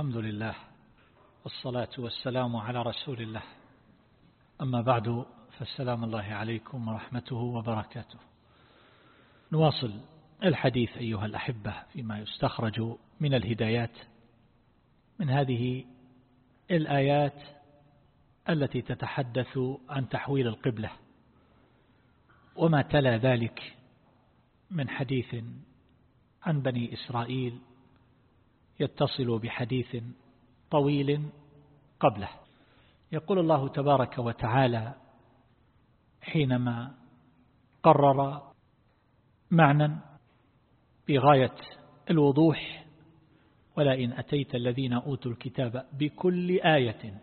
الحمد لله والصلاة والسلام على رسول الله. أما بعد فالسلام الله عليكم ورحمته وبركاته. نواصل الحديث أيها الأحبة فيما يستخرج من الهدايات من هذه الآيات التي تتحدث عن تحويل القبلة وما تلا ذلك من حديث عن بني إسرائيل يتصل بحديث طويل قبله. يقول الله تبارك وتعالى حينما قرر معنى بغاية الوضوح ولئن أتيت الذين أوتوا الكتاب بكل آية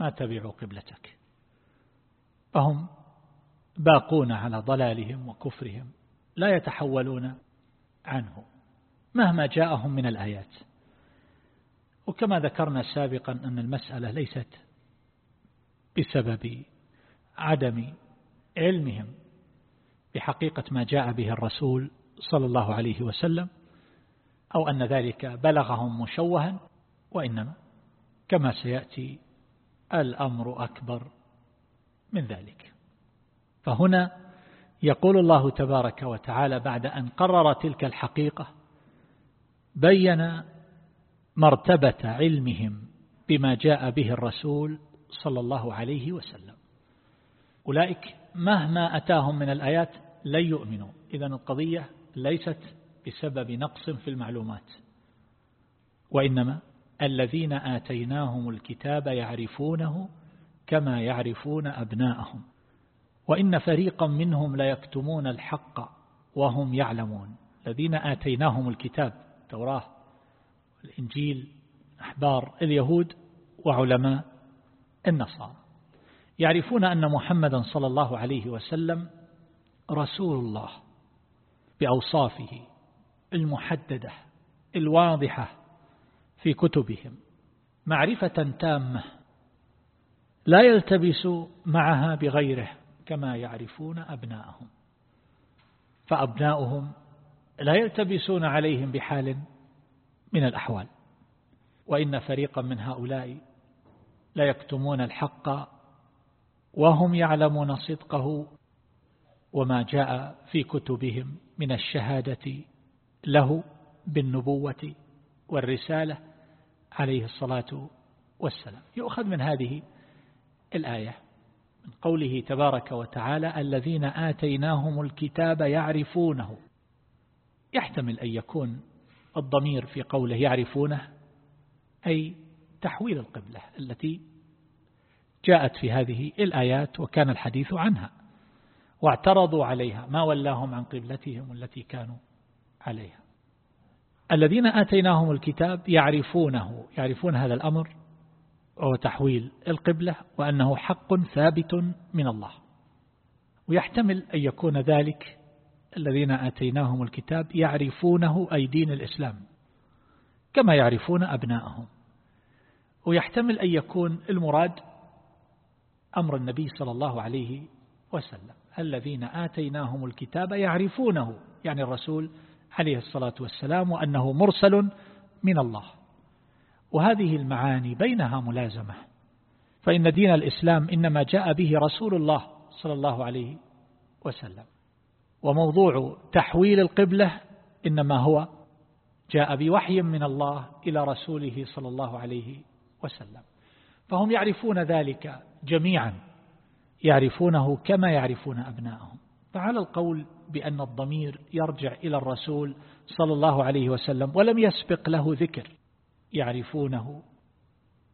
ما تبعوا قبلتك. فهم باقون على ضلالهم وكفرهم لا يتحولون عنه. مهما جاءهم من الآيات. وكما ذكرنا سابقا أن المسألة ليست بسبب عدم علمهم بحقيقة ما جاء به الرسول صلى الله عليه وسلم أو أن ذلك بلغهم مشوها وإنما كما سيأتي الأمر أكبر من ذلك. فهنا يقول الله تبارك وتعالى بعد أن قرر تلك الحقيقة بين مرتبة علمهم بما جاء به الرسول صلى الله عليه وسلم. أولئك مهما أتاهم من الآيات لن يؤمنوا. إذا القضية ليست بسبب نقص في المعلومات وإنما الذين آتيناهم الكتاب يعرفونه كما يعرفون أبناءهم. وإن فريقا منهم ليكتمون الحق وهم يعلمون. الذين آتيناهم الكتاب التوراة الإنجيل أحبار اليهود وعلماء النصارى. يعرفون أن محمدا صلى الله عليه وسلم رسول الله بأوصافه المحددة الواضحة في كتبهم معرفة تامة لا يلتبس معها بغيره كما يعرفون أبناءهم. فأبناؤهم لا يلتبسون عليهم بحال من الأحوال. وإن فريقا من هؤلاء لا يكتمون الحق وهم يعلمون صدقه وما جاء في كتبهم من الشهادة له بالنبوة والرسالة عليه الصلاة والسلام. يؤخذ من هذه الآية من قوله تبارك وتعالى الذين آتيناهم الكتاب يعرفونه. يحتمل أن يكون الضمير في قوله يعرفونه أي تحويل القبلة التي جاءت في هذه الآيات وكان الحديث عنها واعترضوا عليها ما ولاهم عن قبلتهم التي كانوا عليها. الذين آتيناهم الكتاب يعرفونه يعرفون هذا الأمر وهو تحويل القبلة وأنه حق ثابت من الله ويحتمل أن يكون ذلك الذين آتيناهم الكتاب يعرفونه أي دين الإسلام كما يعرفون أبناءهم. ويحتمل أن يكون المراد أمر النبي صلى الله عليه وسلم. الذين آتيناهم الكتاب يعرفونه يعني الرسول عليه الصلاة والسلام وأنه مرسل من الله. وهذه المعاني بينها ملازمة. فإن دين الإسلام إنما جاء به رسول الله صلى الله عليه وسلم. وموضوع تحويل القبلة إنما هو جاء بوحي من الله إلى رسوله صلى الله عليه وسلم. فهم يعرفون ذلك جميعا يعرفونه كما يعرفون أبنائهم فعلى القول بأن الضمير يرجع إلى الرسول صلى الله عليه وسلم ولم يسبق له ذكر يعرفونه.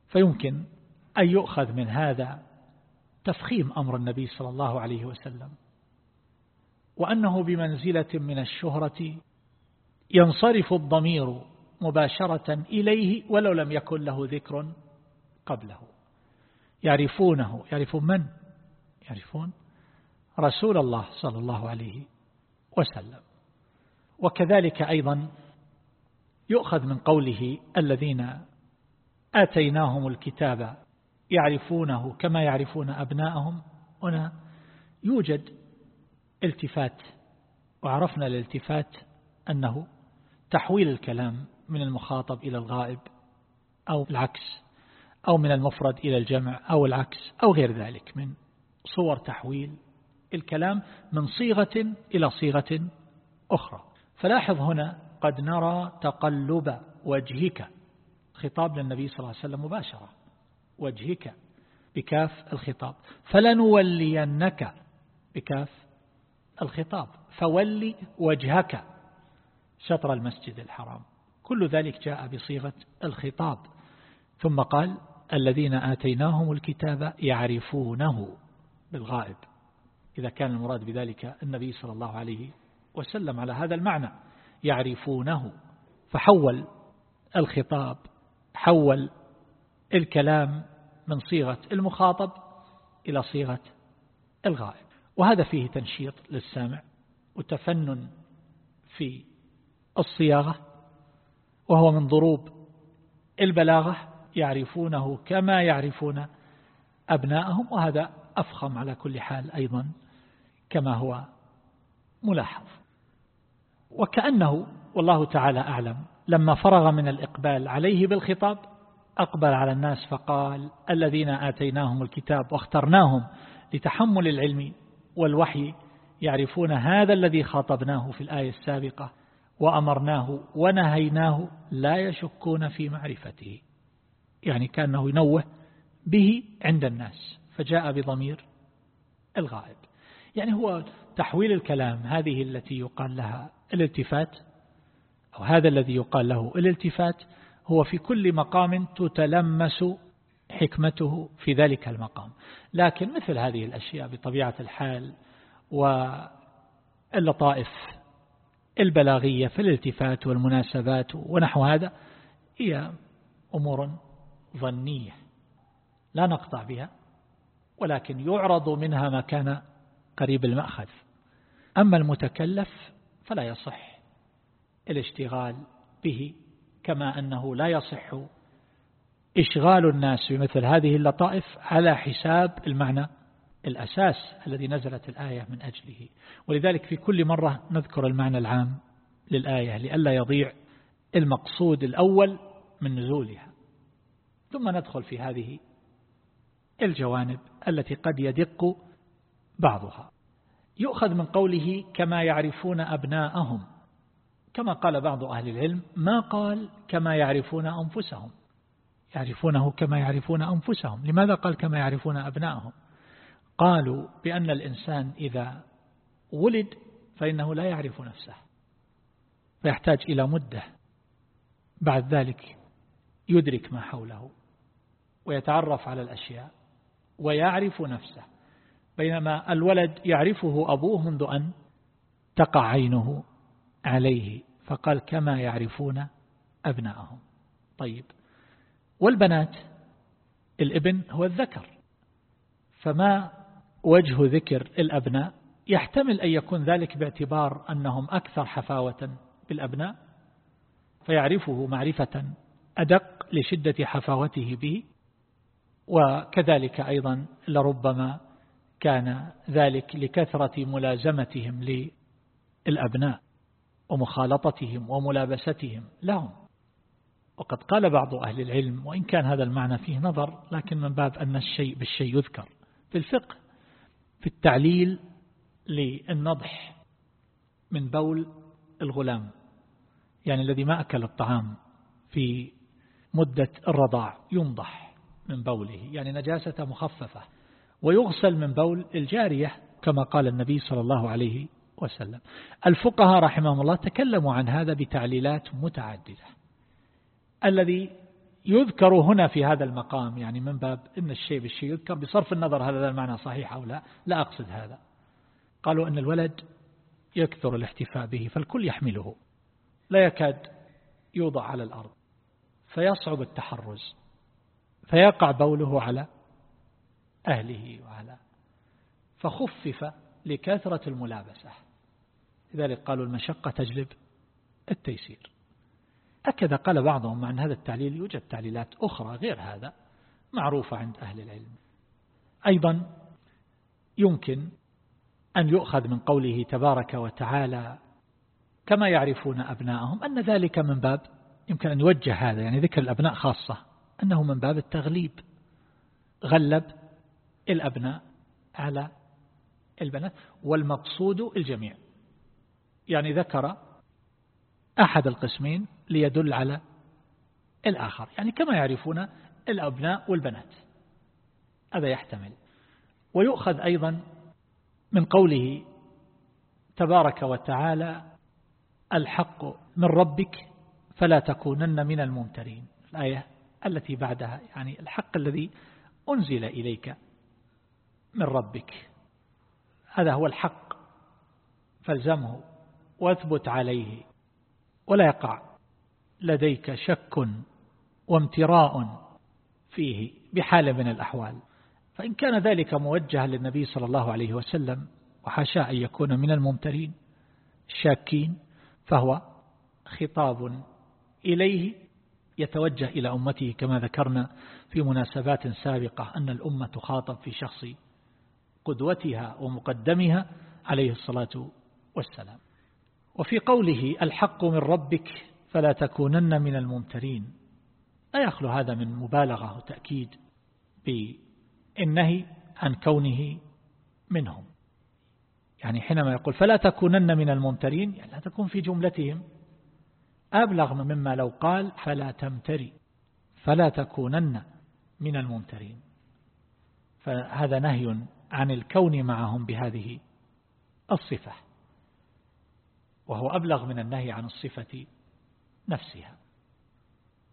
فيمكن أن يؤخذ من هذا تفخيم أمر النبي صلى الله عليه وسلم. وأنه بمنزلة من الشهرة ينصرف الضمير مباشرة إليه ولو لم يكن له ذكر قبله. يعرفونه. يعرفون من؟ يعرفون رسول الله صلى الله عليه وسلم. وكذلك أيضا يؤخذ من قوله الذين آتيناهم الكتاب يعرفونه كما يعرفون أبناءهم. هنا يوجد التفات وعرفنا الالتفات أنه تحويل الكلام من المخاطب إلى الغائب أو العكس أو من المفرد إلى الجمع أو العكس أو غير ذلك من صور تحويل الكلام من صيغة إلى صيغة أخرى. فلاحظ هنا قد نرى تقلب وجهك خطاب للنبي صلى الله عليه وسلم مباشرة وجهك بكاف الخطاب. فلنولينك بكاف الخطاب فولي وجهك شطر المسجد الحرام. كل ذلك جاء بصيغة الخطاب. ثم قال الذين آتيناهم الكتاب يعرفونه بالغائب. إذا كان المراد بذلك النبي صلى الله عليه وسلم على هذا المعنى يعرفونه. فحول الخطاب حول الكلام من صيغة المخاطب إلى صيغة الغائب. وهذا فيه تنشيط للسامع وتفنن في الصياغة وهو من ضروب البلاغة يعرفونه كما يعرفون أبناءهم وهذا أفخم على كل حال أيضا كما هو ملاحظ. وكأنه والله تعالى أعلم لما فرغ من الإقبال عليه بالخطاب أقبل على الناس فقال الذين آتيناهم الكتاب واخترناهم لتحمل العلم والوحي يعرفون هذا الذي خاطبناه في الآية السابقة وأمرناه ونهيناه لا يشكون في معرفته. يعني كأنه ينوه به عند الناس فجاء بضمير الغائب. يعني هو تحويل الكلام هذه التي يقال لها الالتفات أو هذا الذي يقال له الالتفات هو في كل مقام تتلمس حكمته في ذلك المقام. لكن مثل هذه الأشياء بطبيعة الحال واللطائف البلاغية في الالتفات والمناسبات ونحو هذا هي أمور ظنية لا نقطع بها ولكن يعرض منها ما كان قريب المأخذ. أما المتكلف فلا يصح الاشتغال به كما أنه لا يصح إشغال الناس بمثل هذه اللطائف على حساب المعنى الأساس الذي نزلت الآية من أجله. ولذلك في كل مرة نذكر المعنى العام للآية لئلا يضيع المقصود الأول من نزولها. ثم ندخل في هذه الجوانب التي قد يدق بعضها. يؤخذ من قوله كما يعرفون أبناءهم. كما قال بعض أهل العلم ما قال كما يعرفون أنفسهم؟ يعرفونه كما يعرفون أنفسهم. لماذا قال كما يعرفون أبناءهم قالوا بأن الإنسان إذا ولد فإنه لا يعرف نفسه فيحتاج إلى مدة. بعد ذلك يدرك ما حوله ويتعرف على الأشياء ويعرف نفسه. بينما الولد يعرفه أبوه منذ أن تقع عينه عليه فقال كما يعرفون أبناءهم طيب والبنات الابن هو الذكر. فما وجه ذكر الأبناء؟ يحتمل أن يكون ذلك باعتبار أنهم أكثر حفاوة بالأبناء فيعرفه معرفة أدق لشدة حفاوته به وكذلك أيضا لربما كان ذلك لكثرة ملازمتهم للأبناء ومخالطتهم وملابستهم لهم. وقد قال بعض أهل العلم وإن كان هذا المعنى فيه نظر لكن من باب أن الشيء بالشيء يذكر. في الفقه في التعليل للنضح من بول الغلام يعني الذي ما أكل الطعام في مدة الرضاع ينضح من بوله يعني نجاسة مخففة ويغسل من بول الجارية كما قال النبي صلى الله عليه وسلم. الفقهاء رحمهم الله تكلموا عن هذا بتعليلات متعددة. الذي يذكر هنا في هذا المقام يعني من باب إن الشيء بالشيء يذكر بصرف النظر هذا المعنى صحيح أو لا لا أقصد هذا. قالوا أن الولد يكثر الاحتفاء به فالكل يحمله لا يكاد يوضع على الأرض فيصعب التحرز فيقع بوله على أهله وعلى فخفف لكثرة الملابسة. لذلك قالوا المشقة تجلب التيسير. أكد قال بعضهم عن هذا التعليل يوجد تعليلات أخرى غير هذا معروفة عند أهل العلم. أيضا يمكن أن يؤخذ من قوله تبارك وتعالى كما يعرفون أبناءهم أن ذلك من باب يمكن أن يوجه هذا يعني ذكر الأبناء خاصة أنه من باب التغليب غلب الأبناء على البنات والمقصود الجميع. يعني ذكر أحد القسمين ليدل على الآخر. يعني كما يعرفون الأبناء والبنات. هذا يحتمل. ويؤخذ أيضا من قوله تبارك وتعالى الحق من ربك فلا تكونن من الممترين. الآية التي بعدها يعني الحق الذي أنزل إليك من ربك. هذا هو الحق فالزمه واثبت عليه. ولا يقع. لديك شك وامتراء فيه بحال من الأحوال. فإن كان ذلك موجها للنبي صلى الله عليه وسلم وحاشا أن يكون من الممترين الشاكين فهو خطاب إليه يتوجه إلى أمته كما ذكرنا في مناسبات سابقة أن الأمة تخاطب في شخص قدوتها ومقدمها عليه الصلاة والسلام. وفي قوله الحق من ربك فلا تكونن من الممترين. لا يخلو هذا من مبالغة وتأكيد بالنهي عن كونه منهم. يعني حينما يقول فلا تكونن من الممترين يعني لا تكون في جملتهم أبلغ مما لو قال فلا تمتري فلا تكونن من الممترين. فهذا نهي عن الكون معهم بهذه الصفة. وهو أبلغ من النهي عن الصفة نفسها.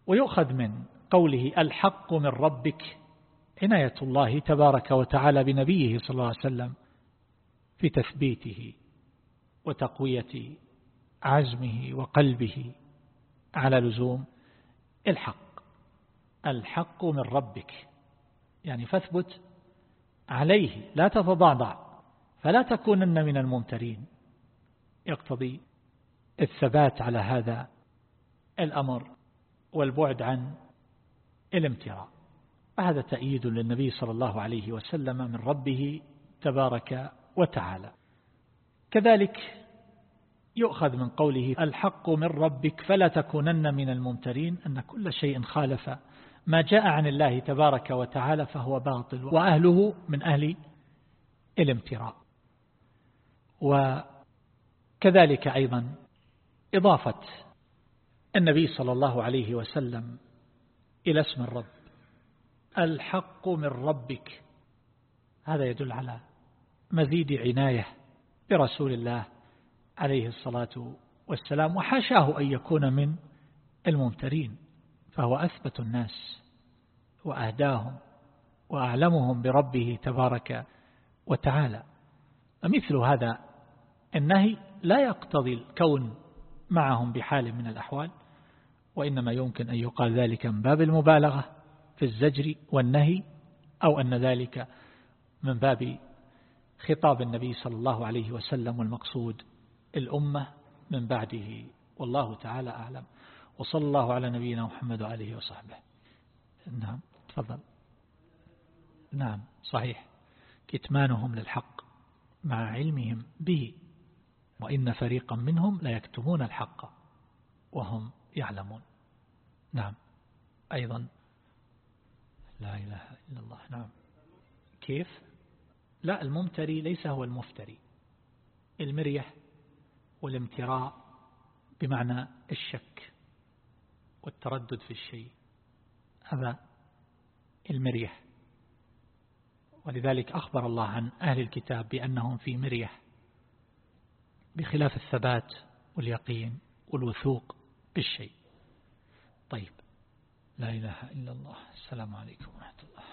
ويؤخذ من قوله الحق من ربك عناية الله تبارك وتعالى بنبيه صلى الله عليه وسلم في تثبيته وتقوية عزمه وقلبه على لزوم الحق. الحق من ربك يعني فاثبت عليه لا تتضعضع فلا تكونن من الممترين. يقتضي الثبات على هذا الأمر والبعد عن الامتراء. فهذا تأييد للنبي صلى الله عليه وسلم من ربه تبارك وتعالى. كذلك يؤخذ من قوله الحق من ربك فلا تكونن من الممترين أن كل شيء خالف ما جاء عن الله تبارك وتعالى فهو باطل وأهله من أهل الامتراء. وكذلك أيضا إضافة النبي صلى الله عليه وسلم إلى اسم الرب. الحق من ربك. هذا يدل على مزيد عناية برسول الله عليه الصلاة والسلام وحاشاه أن يكون من الممترين فهو أثبت الناس وأهداهم وأعلمهم بربه تبارك وتعالى. فمثل هذا النهي لا يقتضي الكون معهم بحال من الأحوال وإنما يمكن أن يقال ذلك من باب المبالغة في الزجر والنهي أو أن ذلك من باب خطاب النبي صلى الله عليه وسلم والمقصود الأمة من بعده. والله تعالى أعلم. وصلى الله على نبينا محمد وعليه وصحبه. نعم تفضل. نعم صحيح. كتمانهم للحق مع علمهم به. وإن فريقا منهم لا يكتمون الحق وهم يعلمون. نعم. أيضا. لا إله إلا الله. نعم. كيف؟ لا الممتري ليس هو المفتري. المريح والامتراء بمعنى الشك والتردد في الشيء. هذا المريح. ولذلك أخبر الله عن أهل الكتاب بأنهم في مريح. بخلاف الثبات واليقين والوثوق بالشيء. طيب لا إله إلا الله. السلام عليكم ورحمة الله.